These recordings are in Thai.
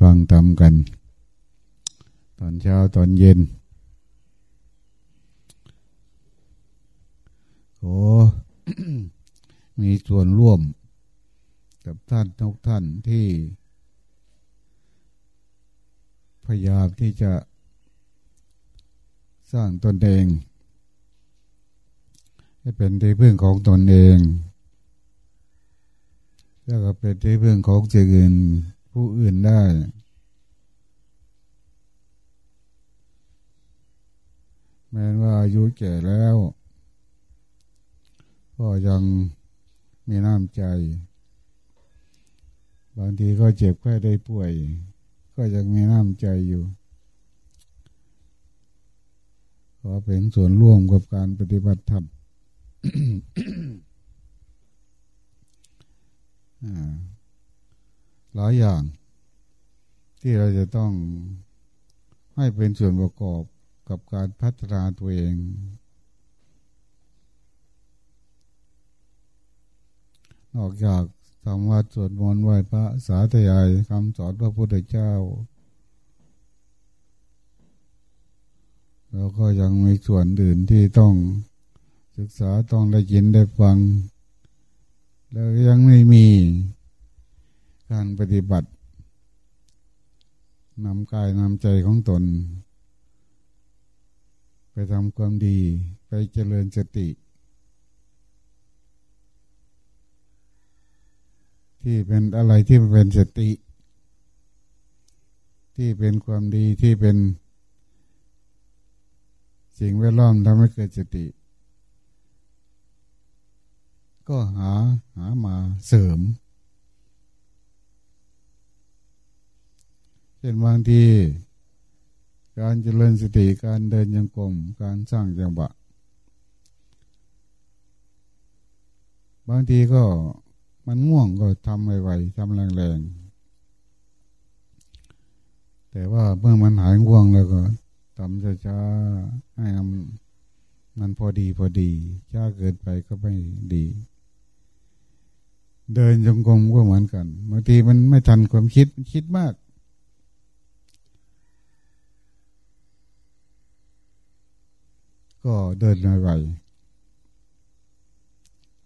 ฟังทำกัน ตอนเช้าตอนเย็น โอ้มีส่วนร่วม กับท่านทุกท่านที่ พยายามที่จะสร้างตนเอง ให้เป็นที่พึ่งของตนเอง แล้วก็เป็นที่พึ่งของเจริญ ผู้อื่นได้ แม้ว่าอายุแก่แล้ว ก็ยังมีน้ำใจ บางทีก็เจ็บแค่ได้ป่วย ก็ยังมีน้ำใจอยู่ขอเป็นส่วนร่วมกับการปฏิบัติธรรม หลายอย่าง ที่เราจะต้องให้เป็นส่วนประกอบกับการพัฒนาตัวเอง นอกจากทำวัดสวดมนต์ไหว้พระสาธยายคำสอนพระพุทธเจ้าเราก็ยังมีส่วนอื่นที่ต้องศึกษาต้องได้ยินได้ฟัง แล้วยังไม่มี การปฏิบัตินำกายนำใจของตน ไปทำความดีไปเจริญสติ ที่เป็นอะไรที่เป็นสติ ที่เป็นความดีที่เป็นสิ่งแวดล้อมทำให้เกิดสติ ก็หาหามาเสริม ช่นบางทีการเจริญสติการเดินยังกลมการสร้างจังหวะบางทีก็มันง่วงก็ทำไวๆทำแรงๆแต่ว่าเมื่อมันหายง่วงแล้วก็ทำช้าๆให้มันพอดีพอดีช้าเกินไปก็ไม่ดี เดินจงกรมก็เหมือนกันบางทีมันไม่ทันความคิดคิดมาก ก็เดินไวๆ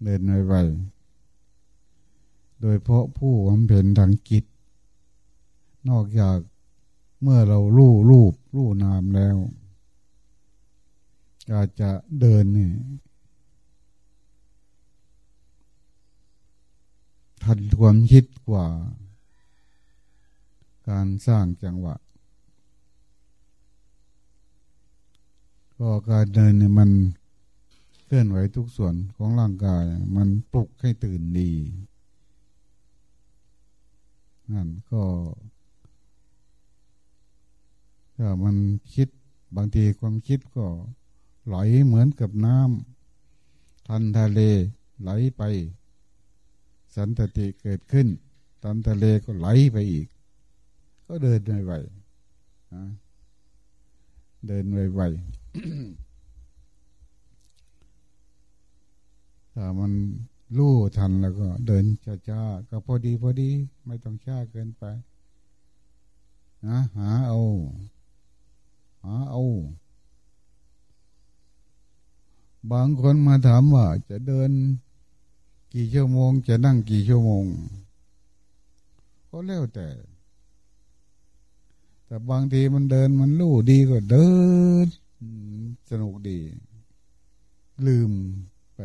เดินไวๆโดยเพราะผู้บำเพ็ญทางจิตนอกจากเมื่อเราลู่รูปลู่นามแล้วอาจจะเดินนี่ทันความคิดกว่า การสร้างจังหวะ ก็การเดินเนี่ยมันเคลื่อนไหวทุกส่วนของร่างกาย มันปลุกให้ตื่นดีนั่นก็ถ้ามันคิดบางทีความคิดก็ไหลเหมือนกับน้ำทันทะเลไหลไป สันตติเกิดขึ้น ทันทะเลก็ไหลไปอีก ก็เดินไวๆเดินไวๆ ถ้ามันลู่ทันแล้วก็ เดินช้าๆก็พอดีพอดี ไม่ต้องช้าเกินไปนะหาเอา หาเอา บางคนมาถามว่า จะเดิน กี่ชั่วโมง จะนั่งกี่ชั่วโมง ก็แล้วแต่ แต่บางทีมันเดินมันลู่ดีก็เดิน สนุกดี ลืมไป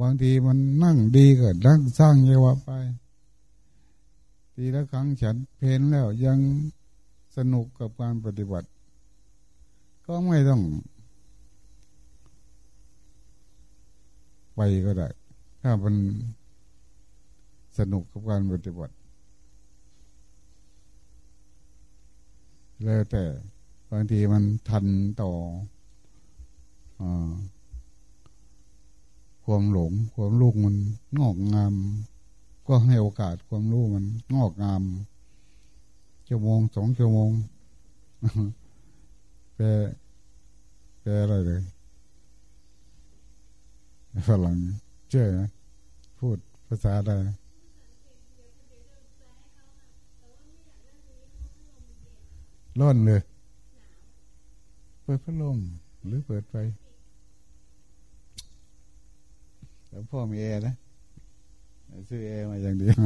บางทีมันนั่งดีก็นั่งสร้างเยวะไป ทีละครั้งฉันเพนแล้วยังสนุกกับการปฏิบัติ ก็ไม่ต้อง ไปก็ได้ ถ้ามันสนุกกับการปฏิบัติ แล้วแต่ บางทีมันทันต่ออความหลง ความลูกมันงอกงาม ก็ให้โอกาสความรู้มันงอกงามชั่วโมงสองชั่วโมงแปลแปลอะไรเลยฝรั่งเชื่อไหมพูดภาษาได้ร้อนเลย ปิดพัดลมหรือเปิดไฟแล้วพ่อมีแอร์นะซื้อแอร์มาอย่างเดียว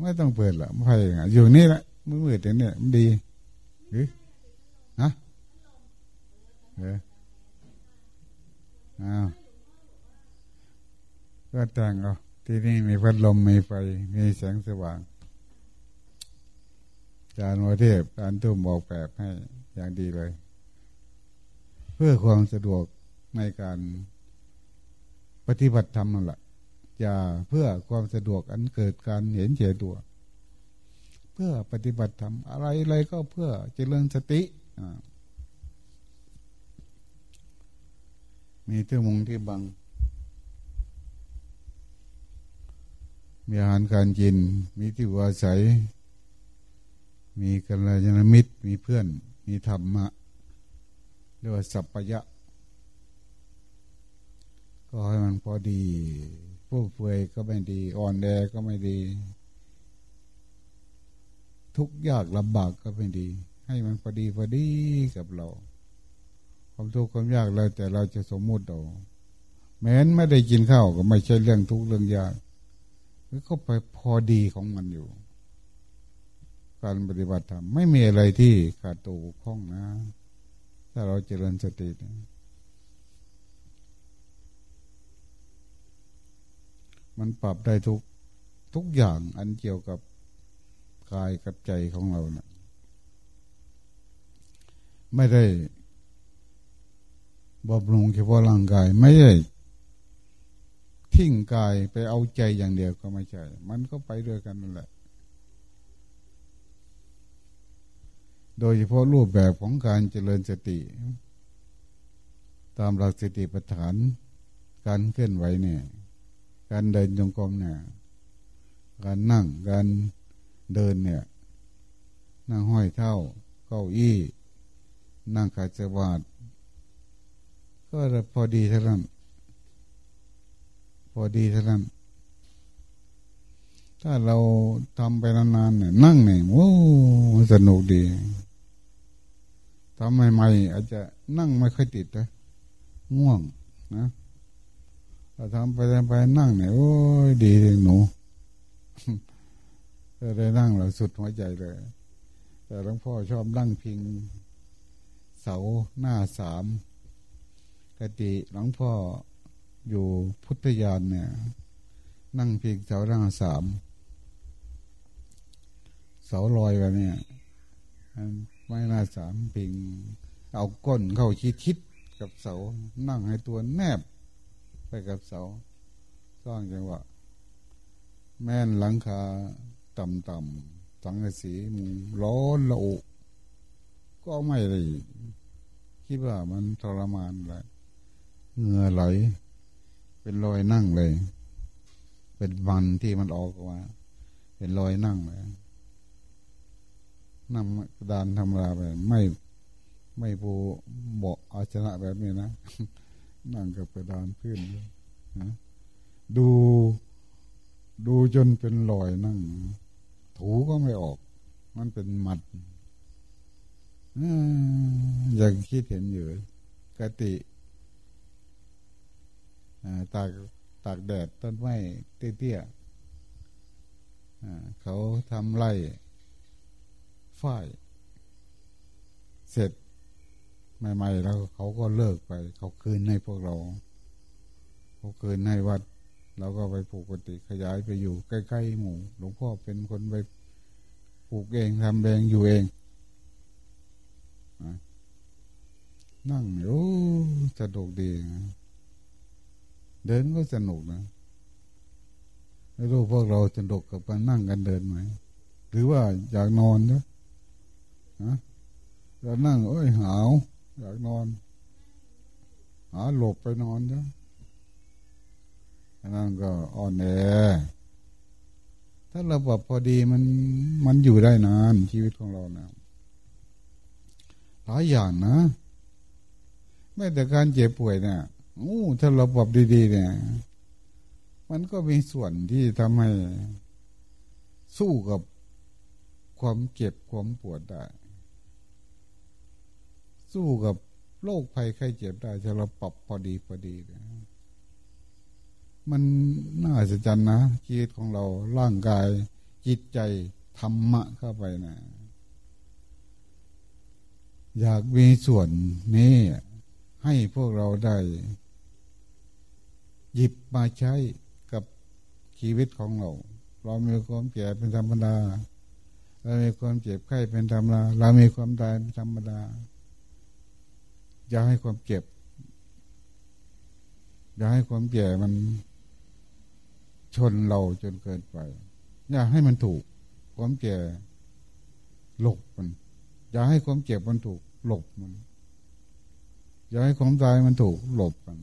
ไม่ต้องเปิดละไฟอยู่นี่แหละมือมืดเนี่ยมันดีหรือฮะเอออ้าวก็แต่งเอาที่นี่มีพัดลมมีไฟมีแสงสว่าง การย์วเทพการทุ่มบอกแบบให้อย่างดีเลย เพื่อความสะดวกในการปฏิบัติธรรมนั่นแหละอย่าเพื่อความสะดวกอันเกิดการเห็นเฉยตัว เพื่อปฏิบัติธรรมอะไรอะไรก็เพื่อเจริญสติมีเที่มุงที่บัง มีอาหารการกิน มีที่อยู่อาศัย มีกัลยาณมิตร มีเพื่อน มีธรรมะเรียกว่าสัพพยะ ก็ให้มันพอดีผู้เฟื่อยก็ไม่ดี อ่อนแอก็ไม่ดี ทุกยากลำบากก็ไม่ดี ให้มันพอดีพอดีกับเรา ความทุกข์ความยากเราแต่เราจะสมมุติเอาแม้นไม่ได้กินข้าวก็ไม่ใช่เรื่องทุกข์เรื่องยากก็ไปพอดีของมันอยู่ การปฏิบัติธรรมไม่มีอะไรที่ขาดตัวข้องนะ ถ้าเราเจริญสติมันปรับได้ทุกทุกอย่างอันเกี่ยวกับกายกับใจของเราเนะไม่ได้บำรุงเฉพาะร่างกาย ไม่ใช่ทิ้งกายไปเอาใจอย่างเดียวก็ไม่ใช่ มันก็ไปด้วยกันนั่นแหละ โดยเฉพาะรูปแบบของการเจริญสติ ตามหลักสติปัฏฐาน การเคลื่อนไหวเนี่ย การเดินจงกรมเนี่ย การนั่ง การเดินเนี่ย นั่งห้อยเท้าเก้าอี้ นั่งขาจวาดก็พอดีเท่านั้น พอดีเท่านั้น ถ้าเราทำไปนานๆเนี่ยนั่งเนี่ยโอ้สนุกดี ทำใหม่ๆอาจจะนั่งไม่ค่อยติดนะง่วงนะถ้าทำไปทำไปนั่งเนี่ยโอ้ยดีเลยหนูได้นั่งเราสุดหัวใจเลย แต่หลวงพ่อชอบนั่งพิง เสาหน้าสามกติหลวงพ่ออยู่พุทธยานเนี่ย นั่งพียงเสาร่าสามเสาลอยแบบนี้ ไม่น่าสามพิง เอาก้นเข้าชิดชิดกับเสา นั่งให้ตัวแนบไปกับเสาสร้างจังหวะแม่นหลังคาต่ำๆสังกะสีมุงร้อนละอุก็ไม่เลยคิดว่ามันทรมานเลยเหงื่อไหล เป็นรอยนั่งเลย เป็นวันที่มันออกมา เป็นรอยนั่งเลย นั่งกระดานธรรมดาไปไม่ไม่ปูเบาอาชนะแบบนี้นะ นั่งกับกระดานพื้นนะดู ดูจนเป็นรอยนั่ง ถูก็ไม่ออก มันเป็นหมัดอยากคิดเห็นอยู่กติตากตากแดดต้นไม้เตี้ยๆเขาทำไร่ ฝ้าย เสร็จใหม่ๆแล้วเขาก็เลิกไป เขาคืนให้พวกเรา เขาคืนให้วัด เราก็ไปปลูกปฏิขยายไปอยู่ใกล้ๆหมู่ หลวงพ่อเป็นคนไปปลูกเองทำเองอยู่เองนั่งโอ้สะดวกดีนะเดินก็สนุกนะไม่รู้พวกเราสนุกกับการนั่งกันเดินไหม หรือว่าอยากนอนเนะฮะ เรานั่งโอ้ยหาว อยากนอน หาหลบไปนอนจ้ะนั่นก็อ่อนแอถ้าเราแบบพอดีมันมันอยู่ได้นานชีวิตของเรานะหลายอย่างนะไม่แต่การเจ็บป่วยเนี่ยโอ้ถ้าเราปรับดีๆ เนี่ย มันก็มีส่วนที่ทำให้สู้กับความเจ็บความปวดได้ สู้กับโรคภัยไข้เจ็บได้จะเราปรับพอดีพอดีนะมันน่าจะจันนะชีวิตของเราร่างกาย จิตใจธรรมะเข้าไปนะ อยากมีส่วนนี้ให้พวกเราได้ หยิบมาใช้กับชีวิตของเรา เรามีความแก่เป็นธรรมดา เรามีความเจ็บไข้เป็นธรรมดา เรามีความตายเป็นธรรมดา อย่าให้ความเจ็บ อย่าให้ความแก่มันชนเราจนเกินไป อย่าให้มันถูก ความแก่หลบมัน อย่าให้ความเจ็บมันถูกหลบมัน อย่าให้ความตายมันถูกหลบมัน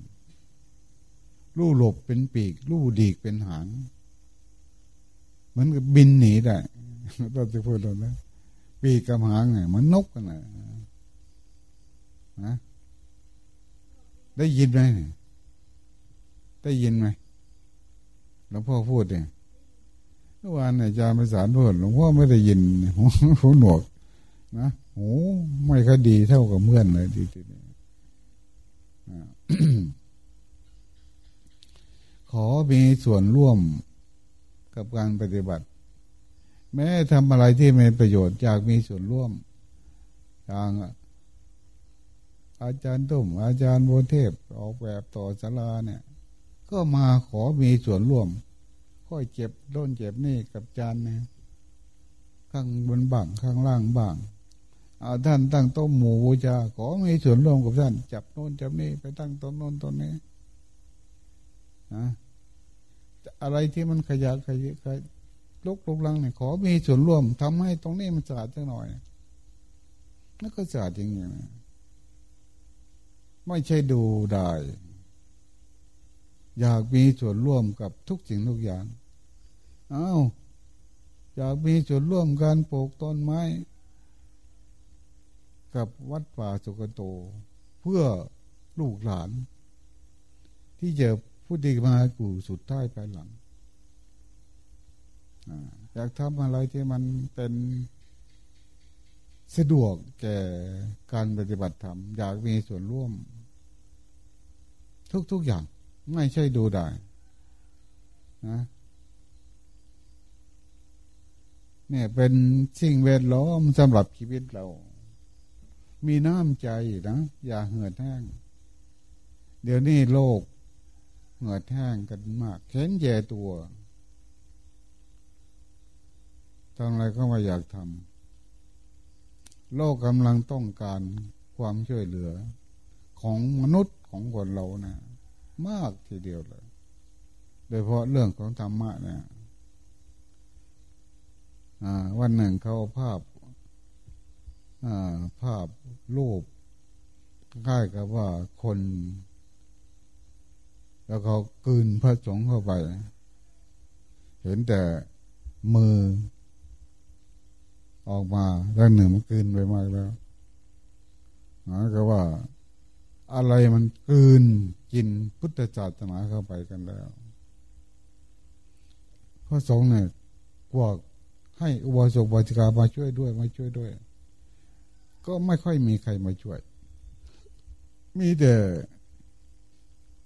ลู่หลบเป็นปีก ลู่ดีกเป็นหาง เหมือนกับบินหนีได้เราจะพูดเรานะปีกกับหางไงมันนกกันนะนะ ได้ยินไหมได้ยินไหมหลวงพ่อพูดเนี่ยเมื่อวานอาจารย์ไปสารพูดหลวงพ่อไม่ได้ยินหูหนวกนะโอ้ไม่ค่อยดีเท่ากับเมื่อนเลยทีนี้ขอมีส่วนร่วมกับการปฏิบัติ แม้ทำอะไรที่ไม่ประโยชน์อยากมีส่วนร่วมอย่าง อาจารย์ตุ้มอาจารย์โบเทพออกแบบต่อสาราเนี่ย ก็มาขอมีส่วนร่วม ค่อยเจ็บโดนเจ็บนี่กับจานเนี่ยข้างบนบ้างข้างล่างบ้างอาท่านตั้งโต๊ะหมู่บูชาขอมีส่วนร่วมกับท่าน จับโน่นจับนี่ไปตั้งโต๊ะโน่นโต๊ะนี้นะอะไรที่มันขยะขยะขยลุกลุกลังเนี่ยขอมีส่วนร่วมทำให้ตรงนี้มันสะอาดสักหน่อยนั่นก็สะอาดจริงๆนะ ไม่ใช่ดูได้ อยากมีส่วนร่วมกับทุกสิ่งทุกอย่างอา้าวอยากมีส่วนร่วมการปลูกต้นไม้ กับวัดป่าสุกโต เพื่อลูกหลาน ที่จะพูดดีมากูสุดท้ายไปหลังอยากทำอะไรที่มันเป็นสะดวกแก่การปฏิบัติธรรม อยากมีส่วนร่วม ทุกๆอย่าง ไม่ใช่ดูได้นะเนี่ยเป็นสิ่งเวดล้อมสำหรับชีวิตเรา มีน้ำใจนะ อย่าเหือดแห้ง เดี๋ยวนี้โลกเหงื่อแห้งกันมากเข็นแย่ตัวทำอะไรก็ไม่อยากทำโลกกำลังต้องการความช่วยเหลือของมนุษย์ ของคนเรานะมากทีเดียวเลย โดยเพราะเรื่องของธรรมะเนี่ยวันหนึ่งเขาภาพภาพรูปคล้กับว่าคน แล้วเขากืนพระสงฆ์เข้าไป เห็นแต่มือ ออกมาด้านหนึ่งมันกืนไปมากแล้วหมายก็ว่า อะไรมันกืนกินพุทธศาสนาเข้าไปกันแล้วพระสงฆ์เนี่ยกวกให้อุบาสกบาจิกามาช่วยด้วยมาช่วยด้วย ก็ไม่ค่อยมีใครมาช่วย มีแต่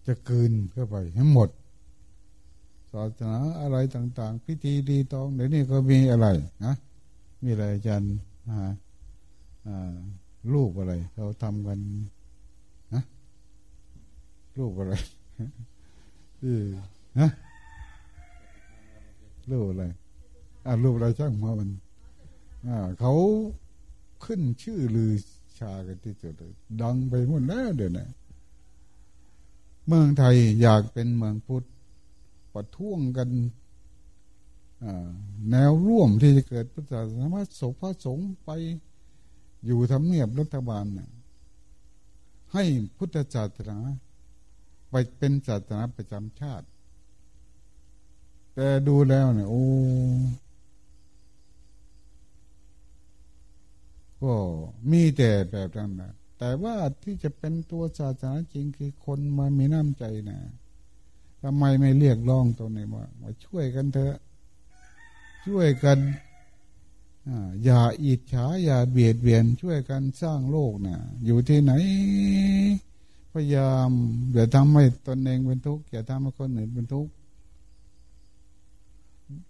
จะกืนเข้าไปให้หมดศาสนาอะไรต่าง ๆ พิธีดีตองเดี๋ยวนี้ก็มีอะไรนะมีอะไรอาจารย์รูปอะไร เขาทำกัน รูปอะไรที่นะรูปอะไรอ่ารูปอะไรช่างมามันอ่าเขาขึ้นชื่อลือชากันที่สุดดังไปหมดแล้วเดี๋ยวนี้เมืองไทยอยากเป็นเมืองพุทธประท้วงกันแนวร่วมที่จะเกิดพุทธศาสนาสพระสงฆ์ไปอยู่ทำเนียบรัฐบาลเนี่ยให้พุทธศาสนา ไปเป็นศาสนาประจำชาติ แต่ดูแล้วเนี่ยโอ้ก็มีแต่แบบนั้นนะแต่ว่าที่จะเป็นตัวศาสนาจริงคือคนมามีน้ำใจนะทำไมไม่เรียกร้องตัวนี้ว่ามาช่วยกันเถอะ ช่วยกันอย่าอิจฉาอย่าเบียดเบียนช่วยกันสร้างโลกนะอยู่ที่ไหน พยายามอย่าทำให้ตนเองเป็นทุกข์อย่าทำให้คนอื่นเป็นทุกข์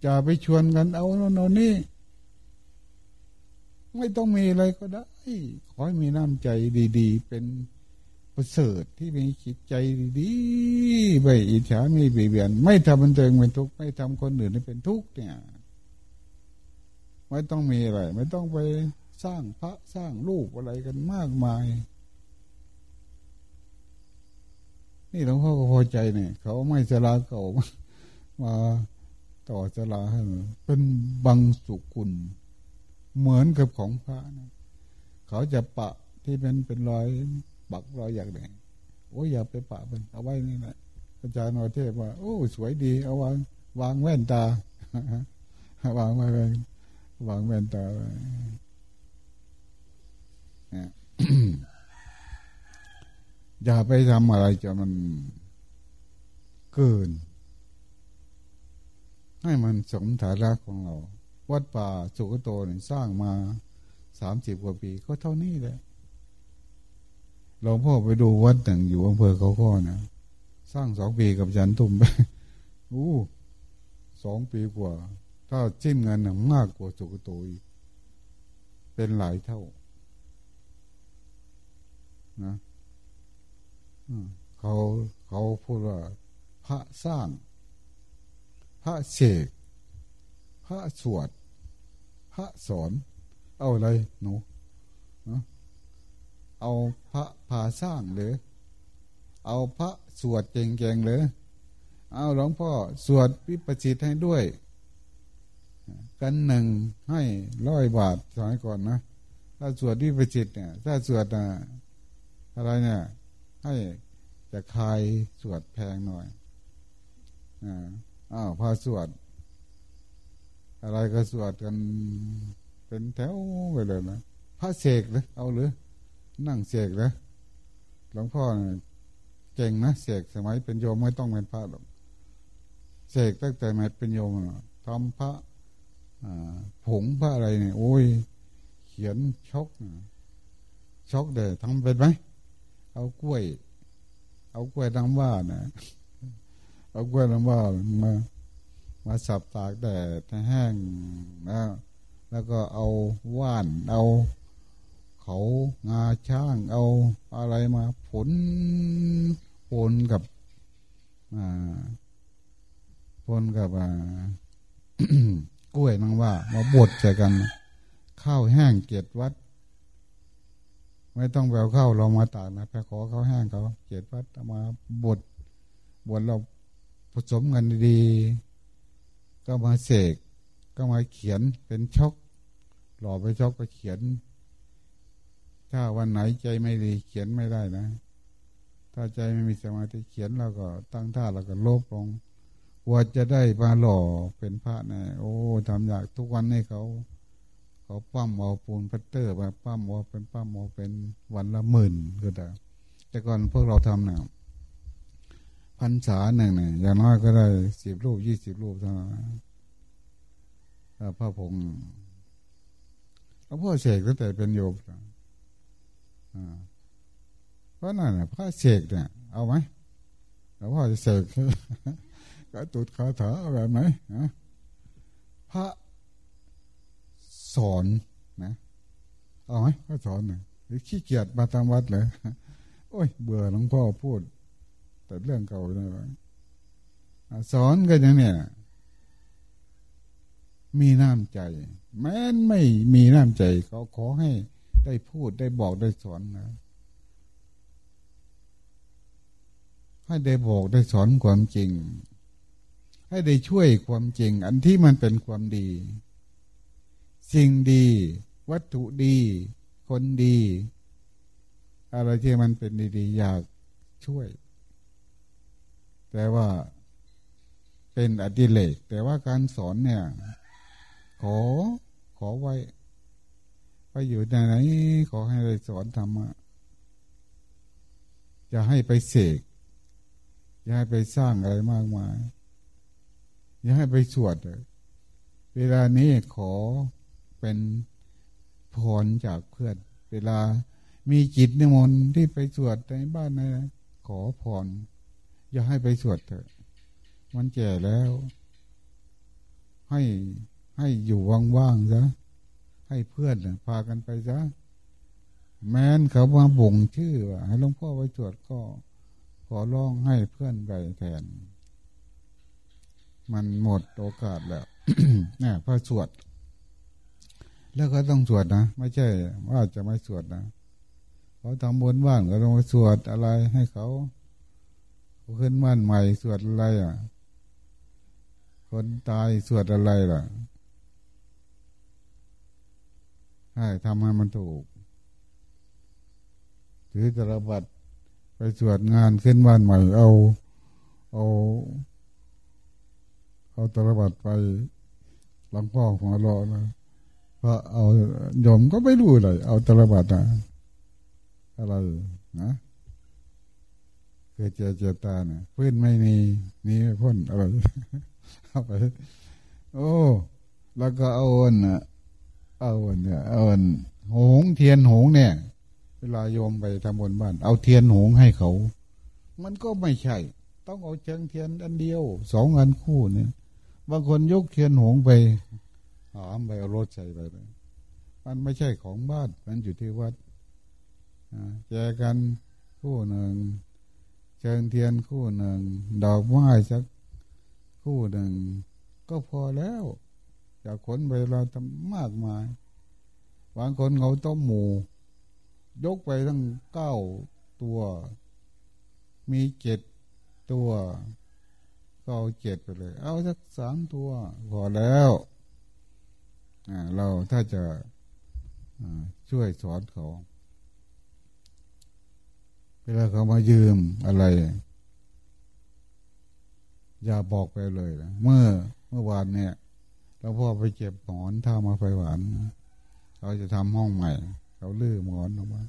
อย่าไปชวนกันเอาโน่นนี่ ไม่ต้องมีอะไรก็ได้ ขอให้มีน้ำใจดี ๆ เป็นประเสริฐที่มีจิตใจดีๆไม่อิจฉาไม่เบียดเบียน ไม่ทำบันเทิงเป็นทุกข์ไม่ทำคนอื่นให้เป็นทุกข์เนี่ย ไม่ต้องมีอะไร ไม่ต้องไปสร้างพระสร้างรูปอะไรกันมากมาย นี่หลวงพ่อก็พอใจเนี่ยเขาไม่จะลาเก่ามาต่อจะลาให้เป็นบังสุกุล เหมือนกับของพระนะเขาจะปะที่เป็นเป็นรอยปักรอยอย่างไหนโอ้ยอย่าไปปะมันเอาไว้นี่แหละอาจารย์นอเทพว่า โอ้ สวยดี เอาวางวางแว่นตาวางไว้วางแว่นตาไว้ อย่าไปทำอะไรจะมันเกิน ให้มันสมฐานะของเรา วัดป่าสุกโตนี่สร้างมาสามสิบกว่าปีก็เท่านี้แหละหลวงพ่อไปดูวัดหนึ่งอยู่อำเภอเขาข้อนะสร้างสองปีกับจันทุ่มไปอู้สองปีกว่า ถ้าจิ้มเงินหนักมากกว่าสุกโตอีกเป็นหลายเท่า นะ เขาเขาพูดว่า พระสร้าง พระเสกพระสวด พระสอน เอาอะไรหนูเอาพระพาสร้างหรือ เอาพระสวดเก่งๆหรือเอาหลวงพ่อสวดวิปัสสิตให้ด้วย กันหนึ่งให้ร้อยบาทสมัยก่อนนะ ถ้าสวดวิปจิตเนี่ย ถ้าสวดอะไรเนี่ย ให้จะคายสวดแพงหน่อยอ้าวพาสวด อะไรก็สวดกันเป็นแถวไปเลยนะพระเสกเลยเอาหรือ นั่งเสกเลยหลวงพ่อเก่งนะเสกสมัยเป็นโยมไม่ต้องเป็นพระหรอกเสกตั้งแต่มาเป็นโยมทำพระผงพระอะไรเนี่ยโอ้ย เขียนชกชกเด้ทำเป็นไหม เอากล้วย เอากล้วยน้ำว่านะเอากล้วยน้ำว่ามามาสับตากแดดแห้งนะแล้วก็เอาว่าน เอาเขางาช่าง เอาอะไรมาผลผลกับอ่าผลกับอ่ากล้วยนังว่า มาบดใส่กัน ข้าวแห้งเกียรวัด ไม่ต้องแววเข้าเรามาตากนะไปขอเขาแห้งเขาเกียรวัดมาบดบดเราผสมกันดีก็มาเสกก็มาเขียนเป็นช็อกหล่อไปช็อกก็เขียน ถ้าวันไหนใจไม่ดีเขียนไม่ได้นะ ถ้าใจไม่มีสมาธิเขียนเราก็ตั้งท่าเราก็โลภลงว่าจะได้มาหล่อเป็นพระนะโอ้ทำอยากทุกวันให้เขา เขาปั้มเอาปูนพัตเตอร์มาปั้มเอาเป็นปั้มเอาเป็นวันละหมื่นก็ได้แต่ก่อนพวกเราทำนะพันษาหนึ่งเนี่ยอย่างน้อยก็ได้สิบรูปยี่สิบรูปเท่านั้นพระพงศ์หลวงพ่อเสกตั้งแต่เป็นโยมเพราะนั่นพระเสกเนี่ยเอาไหมหลวงพ่อจะเสกกระตุดคาถาแบบไหนนะพระ สอนนะเอาไหมพระสอนเลยหรือขี้เกียจมาทำวัดเลยโอ้ย เบื่อหลวงพ่อพูด แต่เรื่องเก่าเลยสอนกันอย่างเนี้ยมีน้ำใจ แม้นไม่มีน้ำใจเขาขอให้ได้พูดได้บอกได้สอนนะให้ได้บอกได้สอนความจริง ให้ได้ช่วยความจริง อันที่มันเป็นความดี สิ่งดี วัตถุดี คนดี อะไรที่มันเป็นดีๆอยากช่วย แต่ว่าเป็นอดิเลก แต่ว่าการสอนเนี่ย ขอขอไว้ไปอยู่ในไหน ขอให้ได้สอนธรรมะอย่าให้ไปเสกอย่าให้ไปสร้างอะไรมากมาย อย่าให้ไปสวด เวลานี้ขอ เป็นพรจากเพื่อนเวลามีจิตนิมนต์ที่ไปสวดในบ้านนะขอพรอย่าให้ไปสวดเถอะมันแก่แล้ว ให้ให้อยู่ว่างๆซะให้เพื่อนพากันไปซะแม้นเขามาบ่งชื่อว่าให้หลวงพ่อไปสวดก็ ขอร้องให้เพื่อนไปแทน มันหมดโอกาสแล้วนี่ยพอสวด แล้วก็ต้องสวดนะ ไม่ใช่ว่าจะไม่สวดนะเขาทำบุญบ้านก็ต้องไปสวดอะไรให้เขาขึ้นบ้านใหม่สวดอะไรอะ คนตายสวดอะไรล่ะให้ทำให้มันถูกถือตระบัดไปสวดงานขึ้นบ้านใหม่เอาเอาเอาตระบัดไปหลังพ่อของเรานะ พราะเอาโยมก็ไม่รู้เลย เอาตรบัดนะอะไรนะเกิดเจเจตาเนี่ยพื้นไม่มีมีพ้นอะไรเอาไปโอ้แล้วก็เอาอันเอาอันเนี่ยเอาอันหงเทียนหงเนี่ย เวลาโยมไปทำบนบ้าน เอาเทียนหงให้เขา มันก็ไม่ใช่ ต้องเอาเชิงเทียนอันเดียวสองอันคู่เนี่ยบางคนยกเทียนหงไป หามไปเอารถใส่ไปเลยมันไม่ใช่ของบ้านมันอยู่ที่วัดแจกันคู่หนึ่ง เชิงเทียนคู่หนึ่ง ดอกไม้สักคู่หนึ่ง ก็พอแล้วจะขนไปเราทำมากมายบางคนเขาต้มหมู ยกไปตั้งเก้าตัว มีเจ็ดตัว ก็เอาเจ็ดไปเลย เอาสักสามตัว พอแล้ว เราถ้าจะช่วยสอนเขาเวลาเขามายืมอะไร อย่าบอกไปเลยนะเมื่อเมื่อวานเนี่ยเราพ่อไปเก็บหมอนท่ามาไฟหวานเขาจะทำห้องใหม่ เขาลื้อหมอนออกมา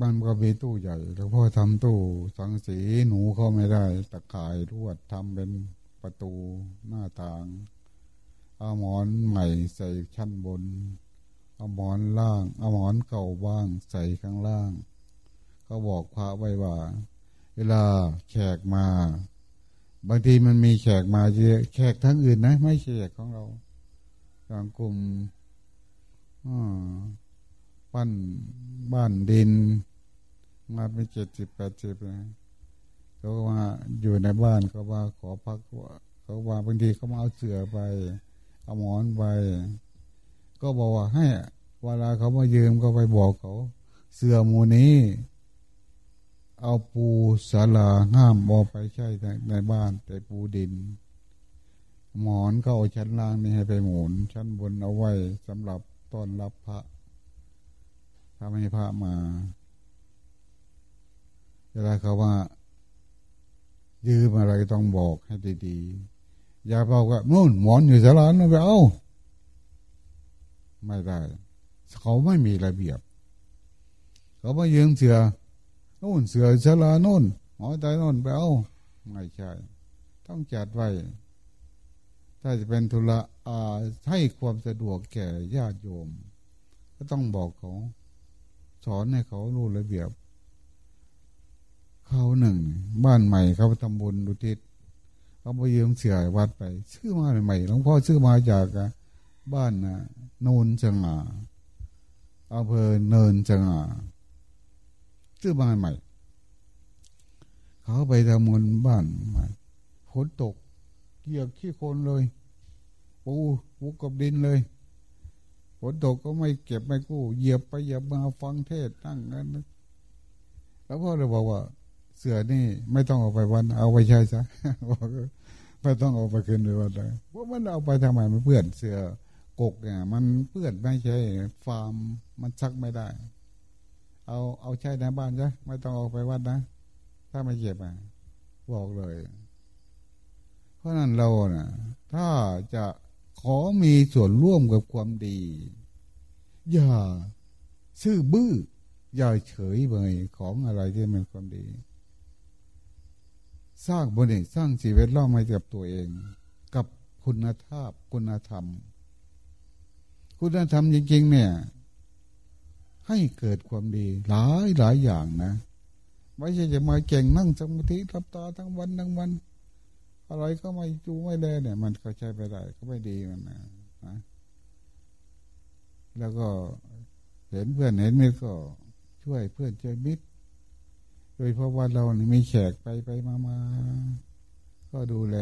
บ้านก็มีตู้ใหญ่แล้วพ่อทำตู้สังสีหนูเข้าไม่ได้ ตะข่ายรวดทำเป็นประตูหน้าต่าง เอาหมอนใหม่ใส่ชั้นบน เอาหมอนล่าง เอาหมอนเก่าบ้างใส่ข้างล่างเขาบอกพระไว้ว่า เวลาแขกมา บางทีมันมีแขกมาเยอะแขกทั้งอื่นนะ ไม่ใช่แขกของเราบางกลุ่มปั้นบ้านดิน มาเป็นเจ็ดสิบแปดสิบนะเขาว่าอยู่ในบ้านเขาว่าขอพักเขาว่าบางทีเขามาเอาเสือไป เอาหมอนไป ก็บอกว่าให้เวลาเขามายืมก็ไปบอกเขา เสื้อมูนี้ เอาปูสาลาห้ามบอไปใช่ในบ้าน แต่ปูดิน หมอนก็เอาชั้นล่างนี่ให้ไปหมุน ชั้นบนเอาไว้สำหรับต้อนรับพระถ้าไม่ให้พระมาเวลาเขาว่ายืมอะไรต้องบอกให้ดีๆ อย่าบอกว่านู่นหมอนอยู่สาลานั่นไปเอาไม่ได้ เขาไม่มีระเบียบ เขาไม่ยืมเสือนู่นเสือชลานู่นหมอใจนู่นไปเอาไม่ใช่ ต้องจัดไว้ ถ้าจะเป็นธุระให้ความสะดวกแก่ญาติโยม ก็ต้องบอกเขา สอนให้เขารู้ระเบียบเขาหนึ่ง บ้านใหม่เขาทำบุญดุทิศ เขาไปยืมเสือวัดไปซื้อมาใหม่หลวงพ่อซื้อมาจากบ้านนะโนนจังหาอำเภอเนินจังหาซื้อบ้าใหม่ เขาไปทำงานบ้านใหม่ฝนตกเกี่ยวขี้โคนเลยปูปูกับดินเลยฝนตกก็ไม่เก็บไม่กู้เหยียบไปเหยียบมาฟังเทศตั้งกันแล้วพ่อเลยบอกว่า เสือนี่ไม่ต้องเอาไปวัน เอาไปใช้ซะบอก ไม่ต้องเอาไปคืนเลยวันเลยเพราะมันเอาไปทำไมมันเปื้อนเสือกกเนี่ย มันเปื้อนไม่ใช่ฟาร์มมันซักไม่ได้ เอาเอาใช้ในบ้านจ้ะไม่ต้องออกไปวัดนะ ถ้าไม่เจ็บอะบอกเลย เพราะนั้นเรานะ่ะ ถ้าจะขอมีส่วนร่วมกับความดี อย่าซื่อบื้อ อย่าเฉยเบยของอะไรที่มันความดี สร้างบุญสร้างชีวิตล่อมากับตัวเอง กับคุณธรรมคุณธรรม คุณธรรมจริง ๆ เนี่ย ให้เกิดความดีหลายหลายอย่างนะไม่ใช่จะมาเก่งนั่งสมาธิทับตาทั้งวันทั้งวัน อะไรก็ไม่จูไม่แลเนี่ย มันก็ใช้ไปได้ก็ไม่ดีมันนะนะแล้วก็เห็นเพื่อนเห็นมิตรก็ช่วยเพื่อนช่วยมิตร โดยเพราะว่าเรานี่มีแขกไปไปมามาก็ดูแล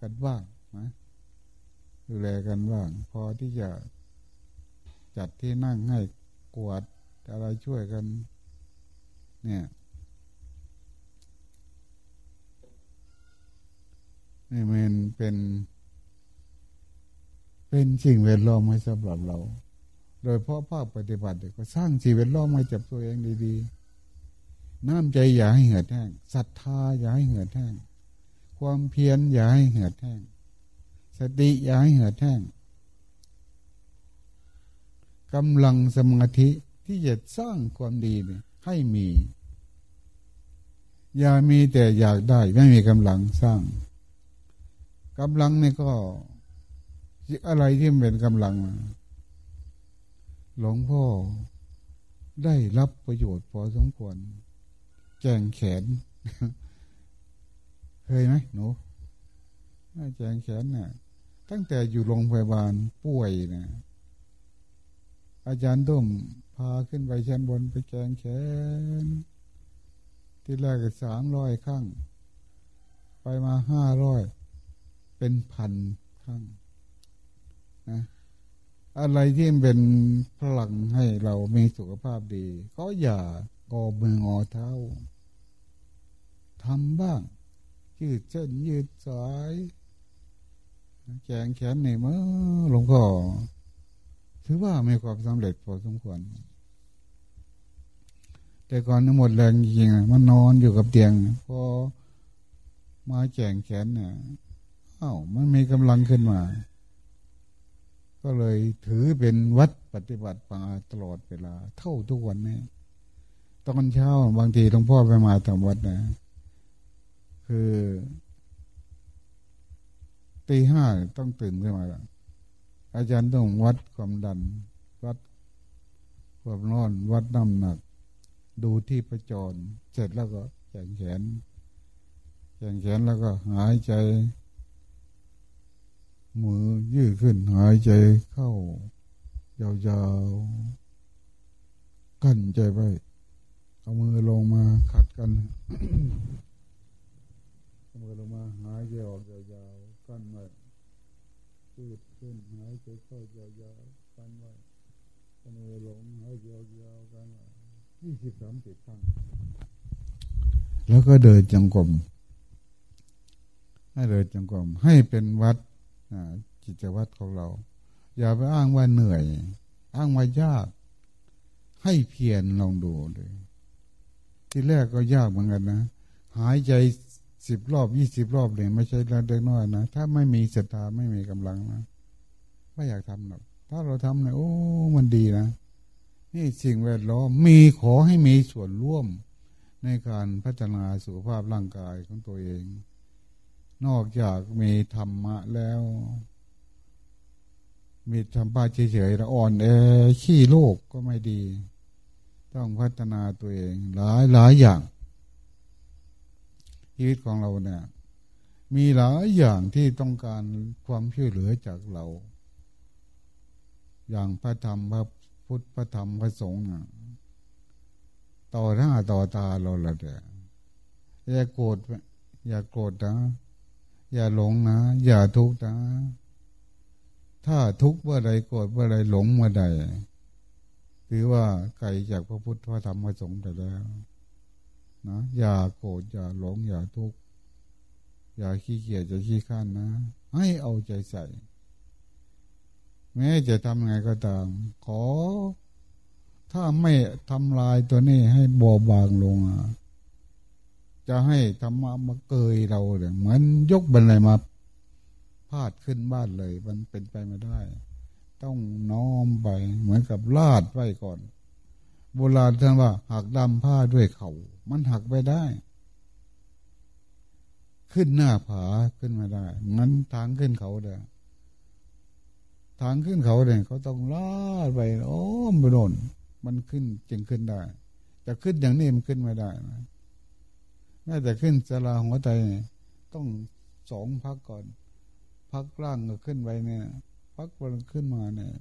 กันบ้างนะดูแลกันบ้าง พอที่จะจัดที่นั่งให้กวดอะไรช่วยกัน เนี่ยนี่มันเป็น เป็นสิ่งเวทล้อมให้สำหรับเรา โดยเพราะภาคปฏิบัติก็สร้างสิ่งเวทล้อมให้จับตัวเองดีๆ น้ำใจอย่าให้เหือดแห้งศรัทธาอย่าให้เหือดแห้งความเพียรอย่าให้เหือดแห้งสติอย่าให้เหือดแห้งกำลังสมาธิที่จะสร้างความดีให้มี อย่ามีแต่อยากได้ไม่มีกำลังสร้างกำลังนี่ก็อะไรที่เป็นกำลัง หลวงพ่อได้รับประโยชน์พอสมควร แจงแขน เคยไหมหนูแจงแขนเนะ่ยตั้งแต่อยู่โรงพยาบาลป่วยนะอาจารย์ต้มพาขึ้นไปชั้นบนไปแจงแขน ที่แรกสามร้อยข้างไปมาห้าร้อยเป็นพันครั้งนะอะไรที่เป็นพลังให้เรามีสุขภาพดี ก็อย่า กอมืองอเท้าทำบ้าง ยืดเส้นยืดสายแขงแขนในมือหลวงพ่อถือว่ามีความสำเร็จพอสมควร แต่ก่อนหมดแรงจริงๆมันนอนอยู่กับเตียง พอมาแจงแขนเนี่ยอ้าวมันมีกำลังขึ้นมา ก็เลยถือเป็นวัดปฏิบัติมาตลอดเวลา เท่าทุกวันนี้ ตอนเช้าบางทีหลวงพ่อไปมาทำวัดนะ คือตีห้าต้องตื่นขึ้นมาแล้วอาจารย์ต้องวัดความดัน วัดความร้อนวัดน้ำหนัก ดูที่ประจร เสร็จแล้วก็แขนแขนแขนแขนแล้วก็หายใจ มือยืดขึ้นหายใจเข้ายาวๆ กั้นใจไว้ เอามือลงมาขัดกันเอามือลงมาหายใจออกยาวๆกั้นไว้ยืดขึ้นหายใจเข้ายาวๆกั้นไว้เอามือลงหายใจยาวๆกั้นไว้ยี่สิบสามสิบครั้งแล้วก็เดินจงกรมให้เดินจงกรมให้เป็นวัดจิตวัตรของเรา อย่าไปอ้างว่าเหนื่อย อ้างว่ายาก ให้เพียรลองดูเลย ที่แรกก็ยากเหมือนกันนะ หายใจสิบรอบยี่สิบรอบเลยไม่ใช่เรื่องน้อยนะ ถ้าไม่มีศรัทธาไม่มีกำลังนะไม่อยากทำหรอกถ้าเราทำเนี่ยโอ้ มันดีนะนี่สิ่งแวดล้อมมีขอให้มีส่วนร่วมในการพัฒนาสุขภาพร่างกายของตัวเอง นอกจากมีธรรมะแล้ว มีธรรมะเฉยๆแล้วอ่อนแอขี้โลกก็ไม่ดี ต้องพัฒนาตัวเองหลายหลายอย่าง ชีวิตของเราเนี่ย มีหลายอย่างที่ต้องการความช่วยเหลือจากเรา อย่างพระธรรมพระพุทธพระธรรมพระสงฆ์ต่อหน้าต่อตาเราละแต่อย่าโกรธอย่าโกรธนะ อย่าหลงนะ อย่าทุกข์นะ ถ้าทุกข์เมื่อใดโกรธเมื่อใดหลงเมื่อใด ถือว่าไกลจากพระพุทธพระธรรมพระสงฆ์ไปแล้วนะอย่าโกรธอย่าหลงอย่าทุกข์อย่าขี้เกียจจะขี้ข้านนะ ให้เอาใจใส่ แม้จะทำไงก็ตาม ขอ ถ้าไม่ทำลายตัวนี้ให้บาบางลงจะให้ธรรมะมาเกยเราเลยเหมือนยกบันไดมาพาดขึ้นบ้านเลย มันเป็นไปไม่ได้ ต้องน้อมไปเหมือนกับลาดไว้ก่อน โบราณท่านว่า หักดำผ้าด้วยเขา่ามันหักไปได้ ขึ้นหน้าผาขึ้นมาได้งั้นทางขึ้นเขาเด้ทางขึ้นเขาเนี่ยเขาต้องลาดไปโอ้มไปโน่นมันขึ้นจึงขึ้นได้แต่ขึ้นอย่างนี้มันขึ้นไม่ได้นะแม้แต่ขึ้นสลาหัวใจต้องสองพักก่อน พักล่างก็ขึ้นไปเนี่ย พักบนขึ้นมาเนี่ย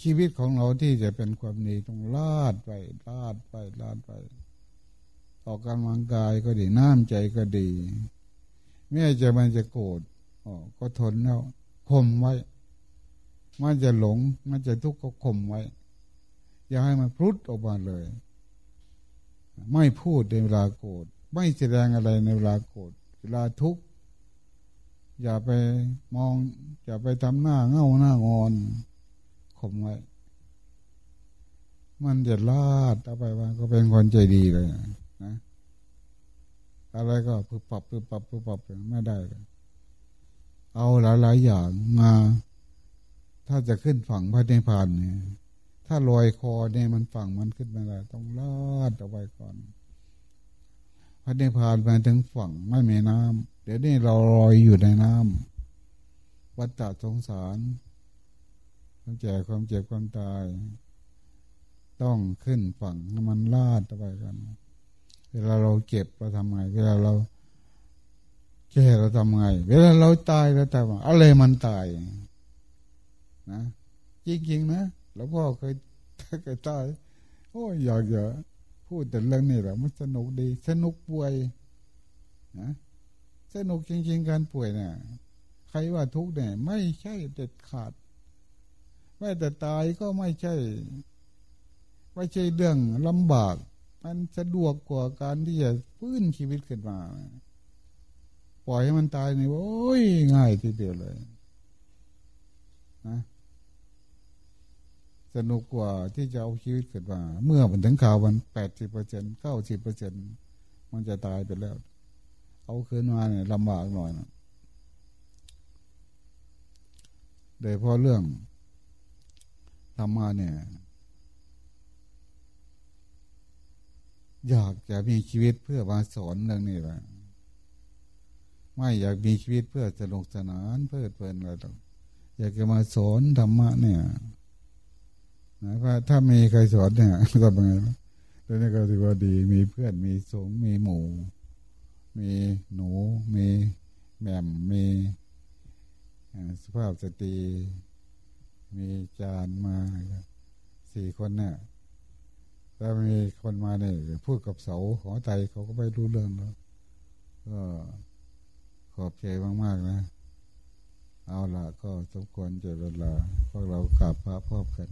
ชีวิตของเราที่จะเป็นความดีต้องลาดไปลาดไปลาดไป ออกกำลังกายก็ดีน้ำใจก็ดีแม้จะมันจะโกรธอ๋อก็ทนแล้วข่มไว้ มันจะหลง มันจะทุกข์ก็ข่มไว้ อย่าให้มันพุดออกมาเลย ไม่พูดในเวลาโกรธไม่แสดงอะไรในเวลาโกรธเวลาทุกข์ อย่าไปมอง อย่าไปทำหน้าเง่าหน้างอนข่มไว้มันจะลาดต่อไปว่าก็เป็นคนใจดีเลยนะอะไรก็พึบปรับพึบปับพึบปับไม่ได้เลยเอาหลายๆอย่างมา ถ้าจะขึ้นฝั่งพระนิพพานเนี่ย ถ้าลอยคอเนี่ยมันฝั่งมันขึ้นมาแล้วต้องลาดเอาไว้ก่อน พระนิพพานมาถึงฝั่งไม่มีน้ำ เดี๋ยวนี้เราลอยอยู่ในน้ำวัฏฏะสงสารความแก่ความเจ็บความตาย ต้องขึ้นฝั่งน้ำมันลาดเอไว้กัน เวลาเราเจ็บเราทำไง เวลาเราแก่เราทำไง เวลาเราตายเราทำอะไรมันตายนะจริงๆนะหลวงพ่อเคยเคยตายโอ้ยอยากจะพูดแต่เรื่องนี้แหละมันสนุกดี สนุกป่วยนะ สนุกจริง ๆ การป่วยเนะ่ยใครว่าทุกเนี่ย ไม่ใช่เด็ดขาดแม้แต่ตายก็ไม่ใช่ ไม่ใช่เรื่องลำบาก มันสะดวกกว่าการที่จะฟื้นชีวิตขึ้นมา ปล่อยให้มันตายนี่โอ้ยง่ายทีเดียวเลยนะสนุกกว่าที่จะเอาชีวิตเกิดมา เมื่อมันถึงข่าวมันแปดสิบเปอร์เซ็นเก้าสิบเปอร์เซ็นมันจะตายไปแล้ว เอาคืนมาเนี่ยลำบากหน่อยนะโดยเพราะเรื่องธรรมะเนี่ย อยากจะมีชีวิตเพื่อมาสอนเรื่องนี้แหละไม่อยากมีชีวิตเพื่อสนุกสนานเพื่อเพลินอะไรต่างอยากจะมาสอนธรรมะเนี่ยนะว่าถ้ามีใครสอนเนี่ยก็เป็นไงตอนนี้ก็ถือว่าดี มีเพื่อนมีสงมีหมู่ มีหนู มีแม่ม มีสุภาพสตรี มีจานมาสี่คนเนี่ยถ้ามีคนมาเนี่ยพูดกับเสาหอใจเขาก็ไม่รู้เรื่องแล้ว ก็ขอบใจมากๆนะ เอาละก็สมควรจะเวลาพวกเรากราบพระพร้อกัน